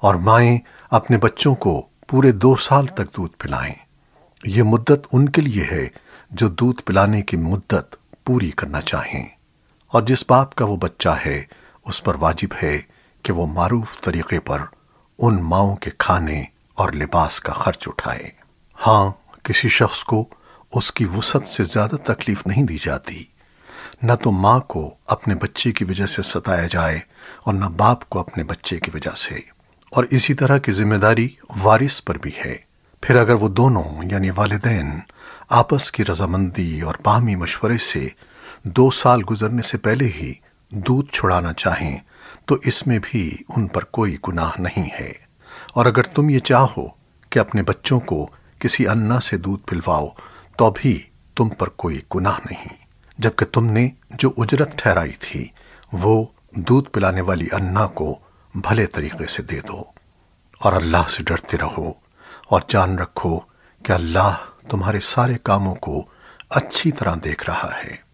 اور مائیں اپنے بچوں کو پورے دو سال تک دودھ پلائیں۔ یہ مدت ان کے لیے ہے جو دودھ پلانے کی مدت پوری کرنا چاہیں۔ اور جس باپ کا وہ بچہ ہے، اس پر واجب ہے کہ وہ معروف طریقے پر ان ماؤں کے کھانے اور لباس کا خرچ اٹھائے۔ ہاں کسی شخص کو اس کی وسعت سے زیادہ تکلیف نہیں دی جاتی۔ نہ تو ماں کو اپنے بچے کی وجہ سے ستایا جائے اور نہ باپ کو اپنے بچے کی وجہ سے۔ اور اسی طرح کی ذمہ داری وارث پر بھی ہے۔ پھر اگر وہ دونوں یعنی والدین آپس کی رضامندی اور باہمی مشورے سے دو سال گزرنے سے پہلے ہی دودھ چھڑانا چاہیں، تو اس میں بھی ان پر کوئی گناہ نہیں ہے۔ اور اگر تم یہ چاہو کہ اپنے بچوں کو کسی انا سے دودھ پلواؤ، تو بھی تم پر کوئی گناہ نہیں۔ جبکہ تم نے جو اجرت ٹھہرائی تھی، وہ دودھ پلانے والی انا کو بھلے طریقے سے دے دو اور اللہ سے ڈرتے رہو اور جان رکھو کہ اللہ تمہارے سارے کاموں کو اچھی طرح دیکھ رہا ہے۔